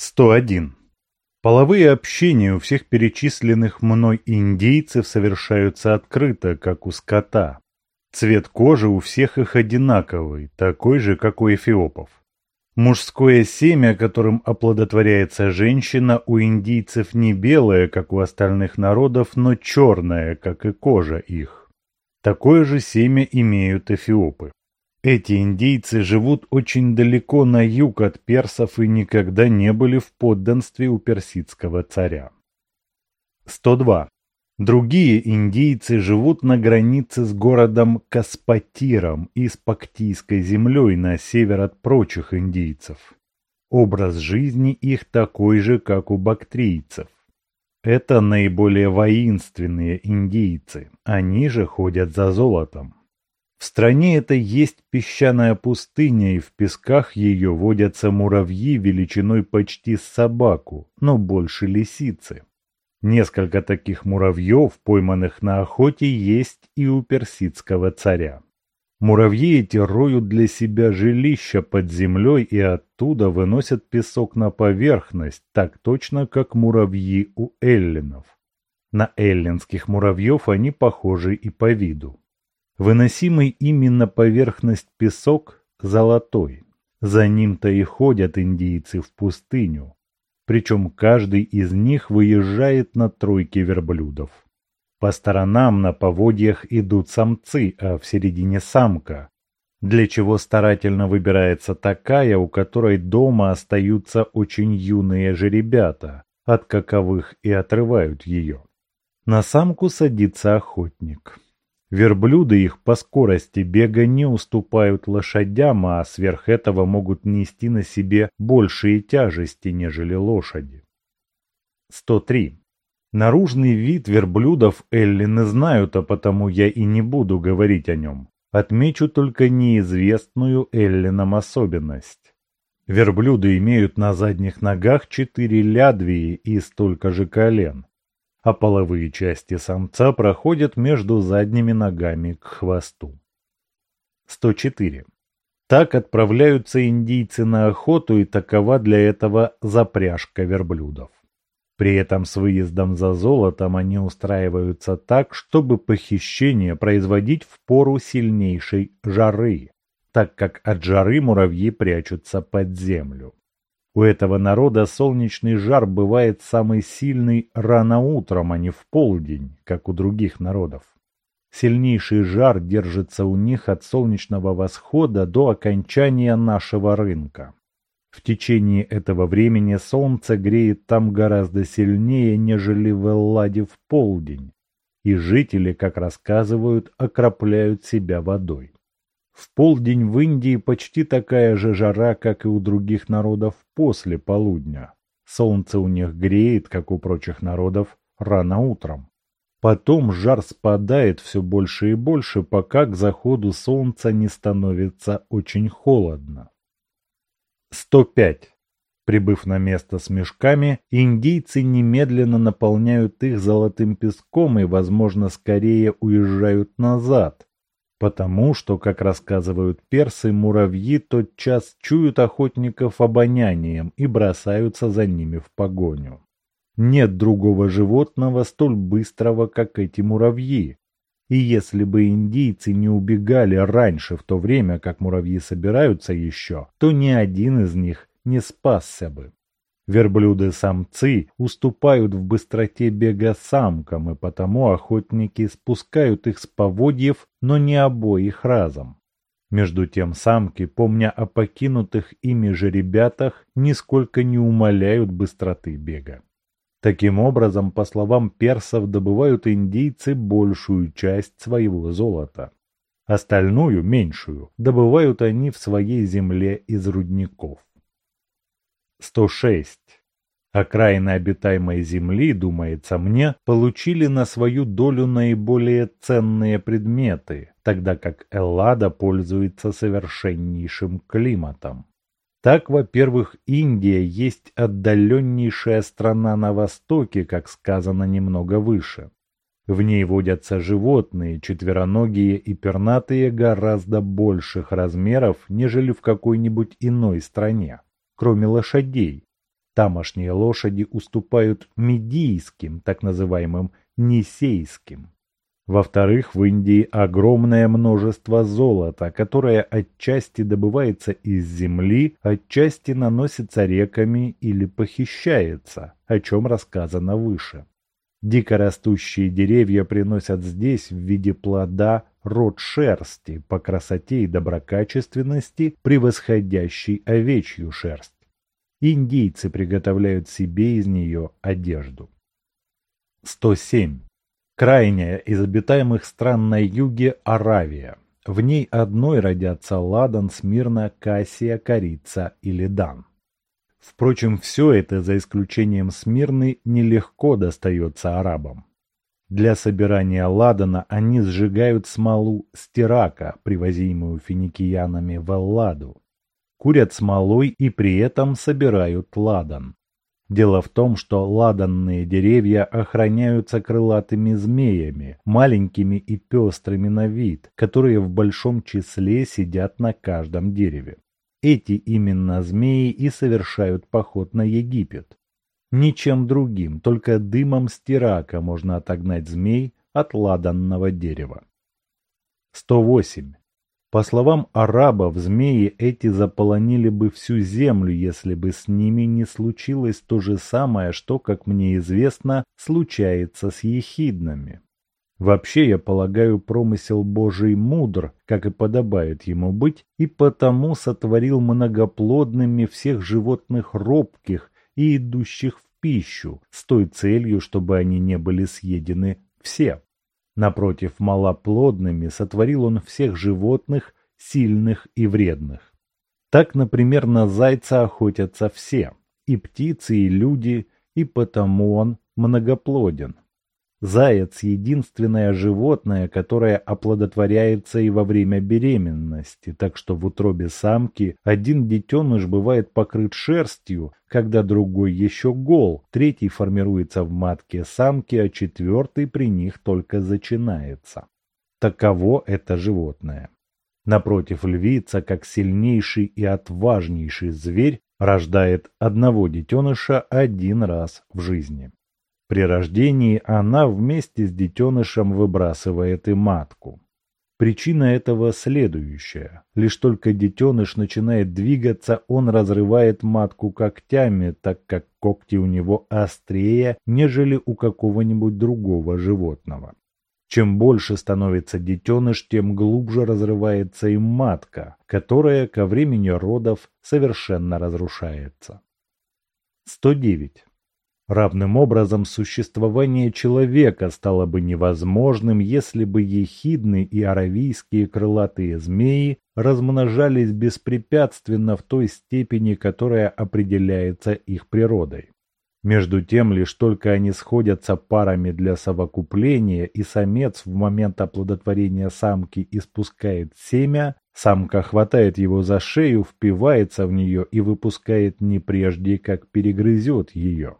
101. Половые общения у всех перечисленных мной индейцев совершаются открыто, как у скота. Цвет кожи у всех их одинаковый, такой же, как у эфиопов. Мужское семя, которым оплодотворяется женщина, у индийцев не белое, как у остальных народов, но черное, как и кожа их. Такое же семя имеют эфиопы. Эти индейцы живут очень далеко на юг от персов и никогда не были в подданстве у персидского царя. 102. Другие индейцы живут на границе с городом Каспатиром и с Пактийской землей на север от прочих индейцев. Образ жизни их такой же, как у бактрийцев. Это наиболее воинственные индейцы, они же ходят за золотом. В стране это есть песчаная пустыня, и в песках ее водятся муравьи величиной почти с собаку, но больше лисицы. Несколько таких муравьев, пойманных на охоте, есть и у персидского царя. Муравьи эти роют для себя жилища под землей и оттуда выносят песок на поверхность, так точно, как муравьи у эллинов. На эллинских муравьев они похожи и по виду. Выносимый ими на поверхность песок золотой. За ним-то и ходят индейцы в пустыню. Причем каждый из них выезжает на тройке верблюдов. По сторонам на поводьях идут самцы, а в середине самка, для чего старательно выбирается такая, у которой дома остаются очень юные жеребята, от каковых и отрывают ее. На самку садится охотник. Верблюды их по скорости бега не уступают лошадям, а сверх этого могут нести на себе большие тяжести, нежели лошади. 103. Наружный вид верблюдов эллины знают, а потому я и не буду говорить о нем. Отмечу только неизвестную эллинам особенность. Верблюды имеют на задних ногах четыре лядвии и столько же колен а половые части самца проходят между задними ногами к хвосту. 104. Так отправляются индийцы на охоту, и такова для этого запряжка верблюдов. При этом с выездом за золотом они устраиваются так, чтобы похищение производить в пору сильнейшей жары, так как от жары муравьи прячутся под землю. У этого народа солнечный жар бывает самый сильный рано утром, а не в полдень, как у других народов. Сильнейший жар держится у них от солнечного восхода до окончания нашего рынка. В течение этого времени солнце греет там гораздо сильнее, нежели в Элладе в полдень, и жители, как рассказывают, окропляют себя водой. В полдень в Индии почти такая же жара, как и у других народов после полудня. Солнце у них греет, как у прочих народов, рано утром. Потом жар спадает все больше и больше, пока к заходу солнца не становится очень холодно. 105. Прибыв на место с мешками, индийцы немедленно наполняют их золотым песком и, возможно, скорее уезжают назад, Потому что, как рассказывают персы, муравьи тотчас чуют охотников обонянием и бросаются за ними в погоню. Нет другого животного столь быстрого, как эти муравьи. И если бы индийцы не убегали раньше, в то время как муравьи собираются еще, то ни один из них не спасся бы. Верблюды-самцы уступают в быстроте бега самкам, и потому охотники спускают их с поводьев, но не обоих разом. Между тем самки, помня о покинутых ими же ребятах, нисколько не умаляют быстроты бега. Таким образом, по словам персов, добывают индейцы большую часть своего золота. Остальную, меньшую, добывают они в своей земле из рудников. 106. Окраины обитаемой земли, думается мне, получили на свою долю наиболее ценные предметы, тогда как Эллада пользуется совершеннейшим климатом. Так, во-первых, Индия есть отдаленнейшая страна на востоке, как сказано немного выше. В ней водятся животные, четвероногие и пернатые гораздо больших размеров, нежели в какой-нибудь иной стране кроме лошадей, Тамошние лошади уступают медийским, так называемым нисейским. Во-вторых, в Индии огромное множество золота, которое отчасти добывается из земли, отчасти наносится реками или похищается, о чем рассказано выше. Дикорастущие деревья приносят здесь в виде плода род шерсти по красоте и доброкачественности, превосходящей овечью шерсть. Индийцы приготовляют себе из нее одежду. 107. Крайняя из обитаемых стран на юге Аравия. В ней одной родятся ладан, смирна, кассия, корица или дан. Впрочем, все это, за исключением Смирны, нелегко достается арабам. Для собирания ладана они сжигают смолу стирака, привозимую финикиянами в Элладу курят смолой и при этом собирают ладан. Дело в том, что ладанные деревья охраняются крылатыми змеями, маленькими и пестрыми на вид, которые в большом числе сидят на каждом дереве. Эти именно змеи и совершают поход на Египет. Ничем другим, только дымом стирака можно отогнать змей от ладанного дерева. 108. По словам арабов, змеи эти заполонили бы всю землю, если бы с ними не случилось то же самое, что, как мне известно, случается с ехиднами. Вообще, я полагаю, промысел Божий мудр, как и подобает ему быть, и потому сотворил многоплодными всех животных робких и идущих в пищу, с той целью, чтобы они не были съедены все. Напротив, малоплодными сотворил он всех животных, сильных и вредных. Так, например, на зайца охотятся все, и птицы, и люди, и потому он многоплоден. Заяц – единственное животное, которое оплодотворяется и во время беременности, так что в утробе самки один детеныш бывает покрыт шерстью, когда другой еще гол, третий формируется в матке самки, а четвертый при них только зачинается. Таково это животное. Напротив, львица, как сильнейший и отважнейший зверь, рождает одного детеныша один раз в жизни. При рождении она вместе с детенышем выбрасывает и матку. Причина этого следующая. Лишь только детеныш начинает двигаться, он разрывает матку когтями, так как когти у него острее, нежели у какого-нибудь другого животного. Чем больше становится детеныш, тем глубже разрывается им матка, которая ко времени родов совершенно разрушается. 109. Равным образом существование человека стало бы невозможным, если бы ехидны и аравийские крылатые змеи размножались беспрепятственно в той степени, которая определяется их природой. Между тем, лишь только они сходятся парами для совокупления, и самец в момент оплодотворения самки испускает семя, самка хватает его за шею, впивается в нее и выпускает не прежде, как перегрызет ее.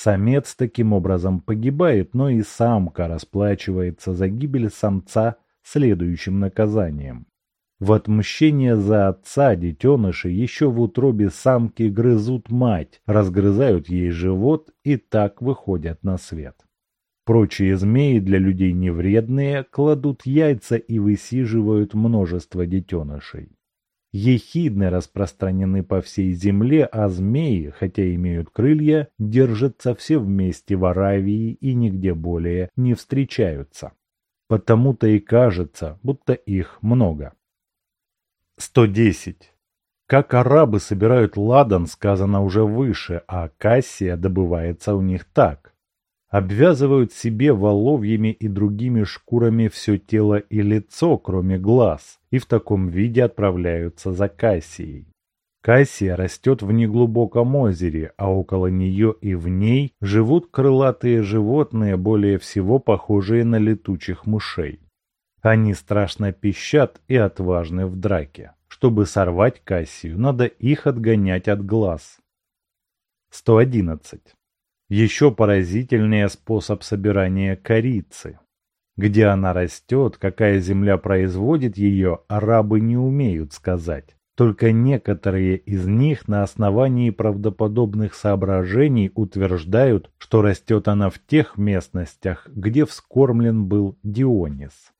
Самец таким образом погибает, но и самка расплачивается за гибель самца следующим наказанием. В отмщение за отца детеныши еще в утробе самки грызут мать, разгрызают ей живот и так выходят на свет. Прочие змеи для людей невредные кладут яйца и высиживают множество детенышей. Ехидны распространены по всей земле, а змеи, хотя имеют крылья, держатся все вместе в Аравии и нигде более не встречаются. Потому-то и кажется, будто их много. 110. Как арабы собирают ладан, сказано уже выше, а кассия добывается у них так обвязывают себе воловьями и другими шкурами все тело и лицо, кроме глаз, и в таком виде отправляются за Кассией. Кассия растет в неглубоком озере, а около нее и в ней живут крылатые животные, более всего похожие на летучих мышей. Они страшно пищат и отважны в драке. Чтобы сорвать Кассию, надо их отгонять от глаз. 111. Еще поразительнее способ собирания корицы. Где она растет, какая земля производит ее, арабы не умеют сказать. Только некоторые из них на основании правдоподобных соображений утверждают, что растет она в тех местностях, где вскормлен был Дионис.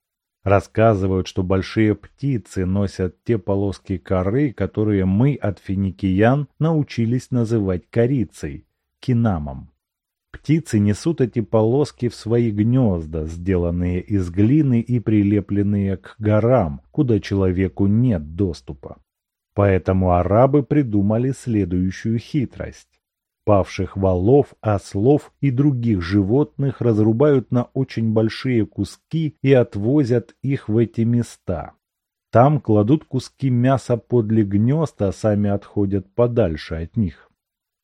Рассказывают, что большие птицы носят те полоски коры, которые мы от финикиян научились называть корицей, кинамом. Птицы несут эти полоски в свои гнезда, сделанные из глины и прилепленные к горам, куда человеку нет доступа. Поэтому арабы придумали следующую хитрость. Павших валов, ослов и других животных разрубают на очень большие куски и отвозят их в эти места. Там кладут куски мяса подле гнезд, а сами отходят подальше от них.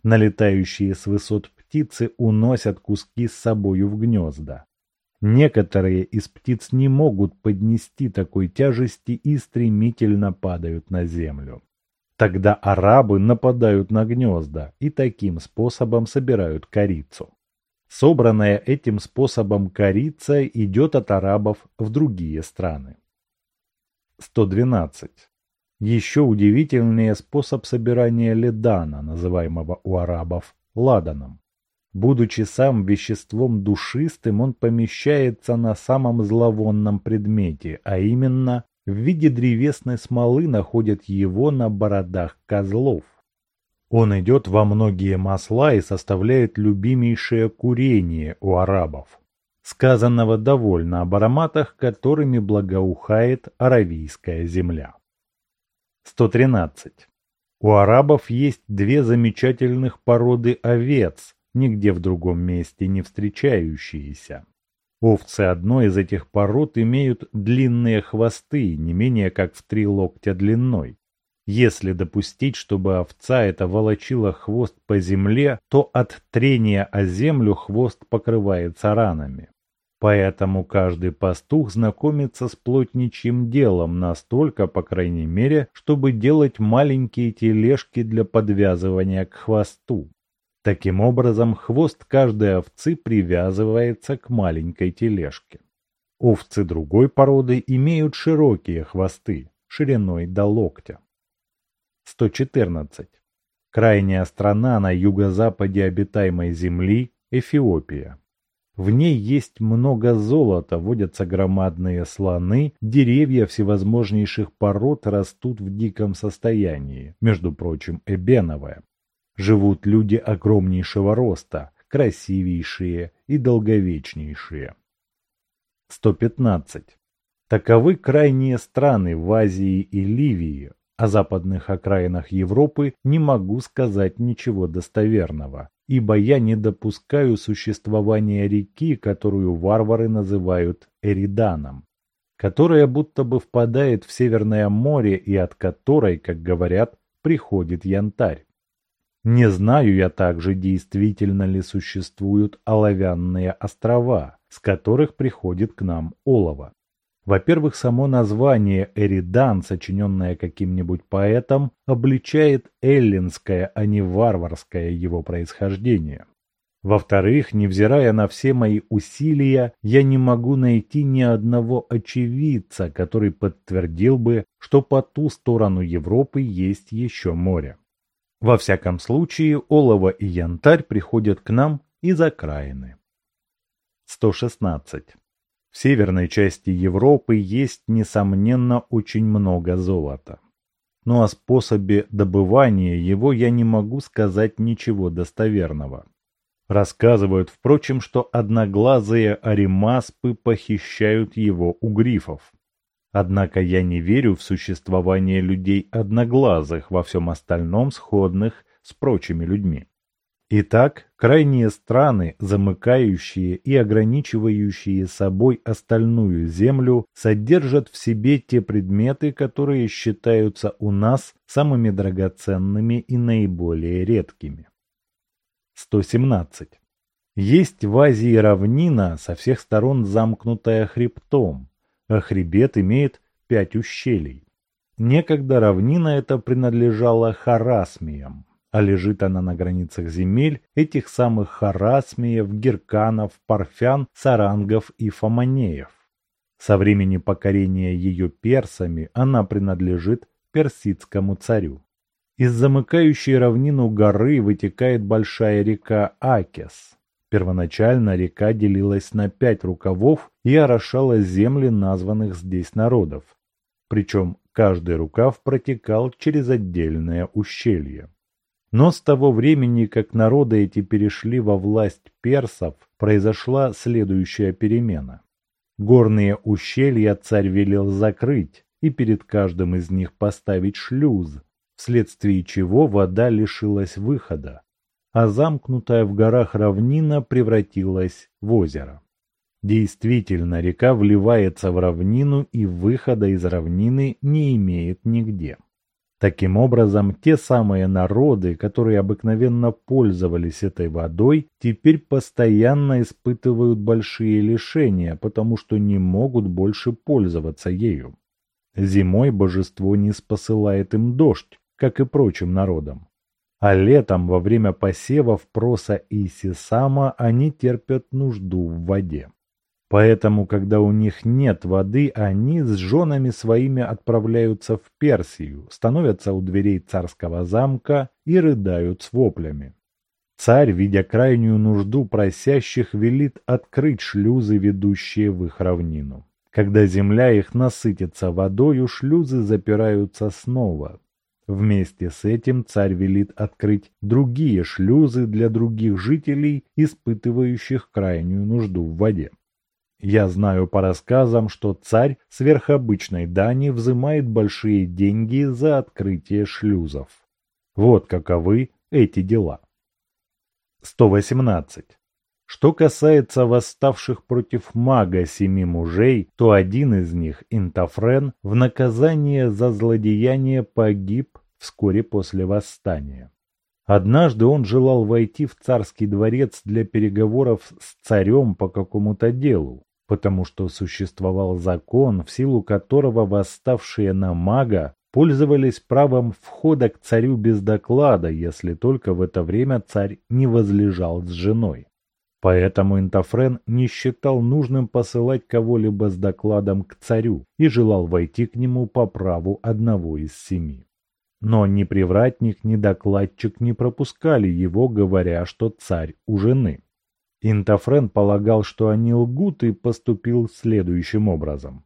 Налетающие с высот птицы уносят куски с собою в гнезда. Некоторые из птиц не могут поднести такой тяжести и стремительно падают на землю. Тогда арабы нападают на гнезда и таким способом собирают корицу. Собранная этим способом корица идет от арабов в другие страны. 112. Еще удивительнее способ собирания ледана, называемого у арабов ладаном. Будучи сам веществом душистым, он помещается на самом зловонном предмете, а именно в виде древесной смолы находят его на бородах козлов. Он идет во многие масла и составляет любимейшее курение у арабов. Сказанного довольно об ароматах, которыми благоухает аравийская земля. 113. У арабов есть две замечательных породы овец, нигде в другом месте не встречающиеся. Овцы одной из этих пород имеют длинные хвосты, не менее как в три локтя длиной. Если допустить, чтобы овца эта волочила хвост по земле, то от трения о землю хвост покрывается ранами. Поэтому каждый пастух знакомится с плотничьим делом настолько, по крайней мере, чтобы делать маленькие тележки для подвязывания к хвосту. Таким образом, хвост каждой овцы привязывается к маленькой тележке. Овцы другой породы имеют широкие хвосты, шириной до локтя. 114. Крайняя страна на юго-западе обитаемой земли – Эфиопия. В ней есть много золота, водятся громадные слоны, деревья всевозможнейших пород растут в диком состоянии, между прочим, эбеновое живут люди огромнейшего роста, красивейшие и долговечнейшие. 115. Таковы крайние страны в Азии и Ливии, о западных окраинах Европы не могу сказать ничего достоверного, ибо я не допускаю существования реки, которую варвары называют Эриданом, которая будто бы впадает в Северное море и от которой, как говорят, приходит янтарь. Не знаю я также, действительно ли существуют оловянные острова, с которых приходит к нам олово. Во-первых, само название Эридан, сочиненное каким-нибудь поэтом, обличает эллинское, а не варварское его происхождение. Во-вторых, невзирая на все мои усилия, я не могу найти ни одного очевидца, который подтвердил бы, что по ту сторону Европы есть еще море. Во всяком случае, олово и янтарь приходят к нам из окраины. 116. В северной части Европы есть, несомненно, очень много золота. Но о способе добывания его я не могу сказать ничего достоверного. Рассказывают, впрочем, что одноглазые аримаспы похищают его у грифов. Однако я не верю в существование людей одноглазых, во всем остальном сходных с прочими людьми. Итак, крайние страны, замыкающие и ограничивающие собой остальную землю, содержат в себе те предметы, которые считаются у нас самыми драгоценными и наиболее редкими. 117. Есть в Азии равнина, со всех сторон замкнутая хребтом, а хребет имеет пять ущелий. Некогда равнина эта принадлежала Харасмиям, а лежит она на границах земель этих самых Харасмиев, Герканов, Парфян, Сарангов и Фоманеев. Со времени покорения ее персами она принадлежит персидскому царю. Из замыкающей равнину горы вытекает большая река Акес. Первоначально река делилась на пять рукавов и орошала земли названных здесь народов. Причем каждый рукав протекал через отдельное ущелье. Но с того времени, как народы эти перешли во власть персов, произошла следующая перемена. Горные ущелья царь велел закрыть и перед каждым из них поставить шлюз, вследствие чего вода лишилась выхода, а замкнутая в горах равнина превратилась в озеро. Действительно, река вливается в равнину и выхода из равнины не имеет нигде. Таким образом, те самые народы, которые обыкновенно пользовались этой водой, теперь постоянно испытывают большие лишения, потому что не могут больше пользоваться ею. Зимой божество не спосылает им дождь, как и прочим народам. А летом, во время посевов проса и сисама, они терпят нужду в воде. Поэтому, когда у них нет воды, они с женами своими отправляются в Персию, становятся у дверей царского замка и рыдают с воплями. Царь, видя крайнюю нужду просящих, велит открыть шлюзы, ведущие в их равнину. Когда земля их насытится водою, шлюзы запираются снова, Вместе с этим царь велит открыть другие шлюзы для других жителей, испытывающих крайнюю нужду в воде. Я знаю по рассказам, что царь сверхобычной дани взимает большие деньги за открытие шлюзов. Вот каковы эти дела. 118. Что касается восставших против мага семи мужей, то один из них, Интофрен, в наказание за злодеяние погиб вскоре после восстания. Однажды он желал войти в царский дворец для переговоров с царем по какому-то делу, потому что существовал закон, в силу которого восставшие на мага пользовались правом входа к царю без доклада, если только в это время царь не возлежал с женой. Поэтому Интофрен не считал нужным посылать кого-либо с докладом к царю и желал войти к нему по праву одного из семи. Но ни привратник, ни докладчик не пропускали его, говоря, что царь у жены. Интофрен полагал, что они лгут, и поступил следующим образом.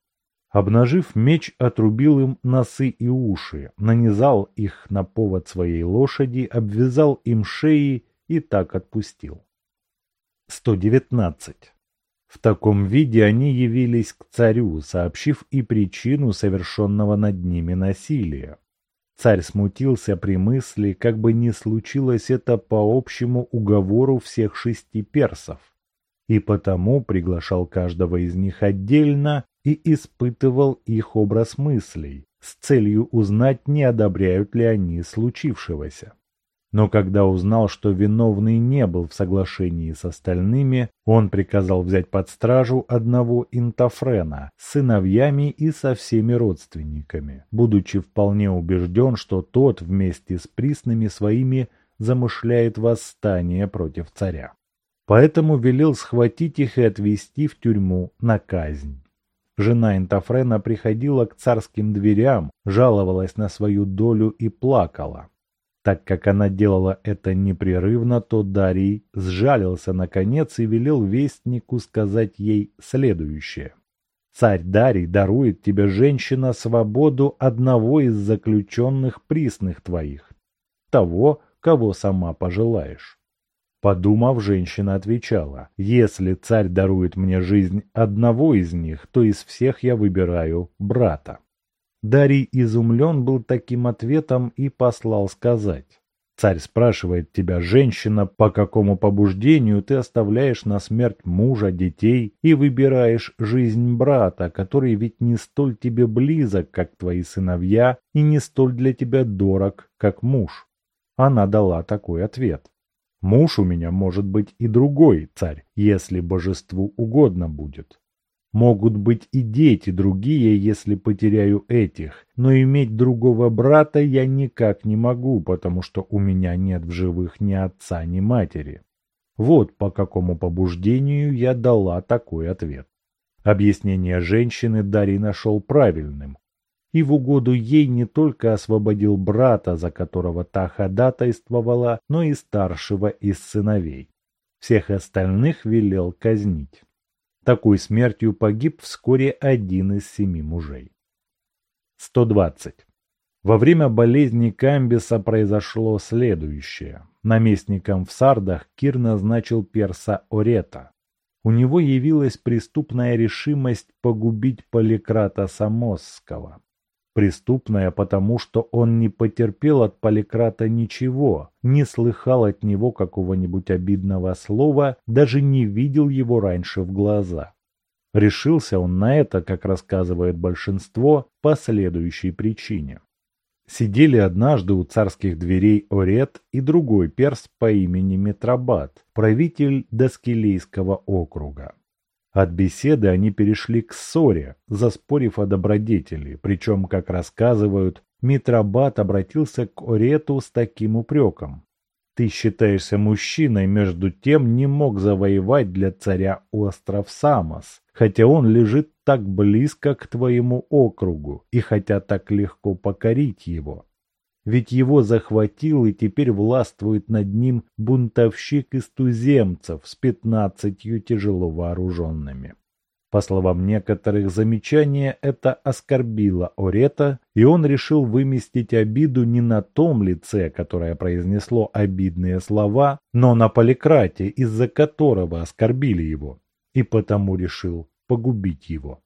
Обнажив меч, отрубил им носы и уши, нанизал их на повод своей лошади, обвязал им шеи и так отпустил. 119. В таком виде они явились к царю, сообщив и причину совершенного над ними насилия. Царь смутился при мысли, как бы не случилось это по общему уговору всех шести персов, и потому приглашал каждого из них отдельно и испытывал их образ мыслей, с целью узнать, не одобряют ли они случившегося. Но когда узнал, что виновный не был в соглашении с остальными, он приказал взять под стражу одного Интофрена с сыновьями и со всеми родственниками, будучи вполне убежден, что тот вместе с присными своими замышляет восстание против царя. Поэтому велел схватить их и отвезти в тюрьму на казнь. Жена Интофрена приходила к царским дверям, жаловалась на свою долю и плакала. Так как она делала это непрерывно, то Дарий сжалился наконец и велел вестнику сказать ей следующее. Царь Дарий дарует тебе, женщина, свободу одного из заключенных присных твоих, того, кого сама пожелаешь. Подумав, женщина отвечала, если царь дарует мне жизнь одного из них, то из всех я выбираю брата. Дарий изумлен был таким ответом и послал сказать. Царь спрашивает тебя, женщина, по какому побуждению ты оставляешь на смерть мужа, детей и выбираешь жизнь брата, который ведь не столь тебе близок, как твои сыновья, и не столь для тебя дорог, как муж. Она дала такой ответ. Муж у меня может быть и другой, царь, если божеству угодно будет. Могут быть и дети другие, если потеряю этих, но иметь другого брата я никак не могу, потому что у меня нет в живых ни отца, ни матери. Вот по какому побуждению я дала такой ответ. Объяснение женщины Дарий нашел правильным. и в угоду ей не только освободил брата, за которого та ходатайствовала, но и старшего из сыновей. Всех остальных велел казнить. Такой смертью погиб вскоре один из семи мужей. 120. Во время болезни Камбиса произошло следующее. Наместником в Сардах Кир назначил перса Орета. У него явилась преступная решимость погубить Поликрата Самосского. Преступная потому, что он не потерпел от Поликрата ничего, не слыхал от него какого-нибудь обидного слова, даже не видел его раньше в глаза. Решился он на это, как рассказывает большинство, по следующей причине. Сидели однажды у царских дверей Орет и другой перс по имени Метробат, правитель Доскилейского округа. От беседы они перешли к ссоре, заспорив о добродетели, причем, как рассказывают, Митробат обратился к Орету с таким упреком. «Ты считаешься мужчиной, между тем не мог завоевать для царя остров Самос, хотя он лежит так близко к твоему округу и хотя так легко покорить его. Ведь его захватил и теперь властвует над ним бунтовщик из туземцев с пятнадцатью тяжело вооруженными. По словам некоторых, замечание это оскорбило Орета, и он решил выместить обиду не на том лице, которое произнесло обидные слова, но на поликрате, из-за которого оскорбили его, и потому решил погубить его.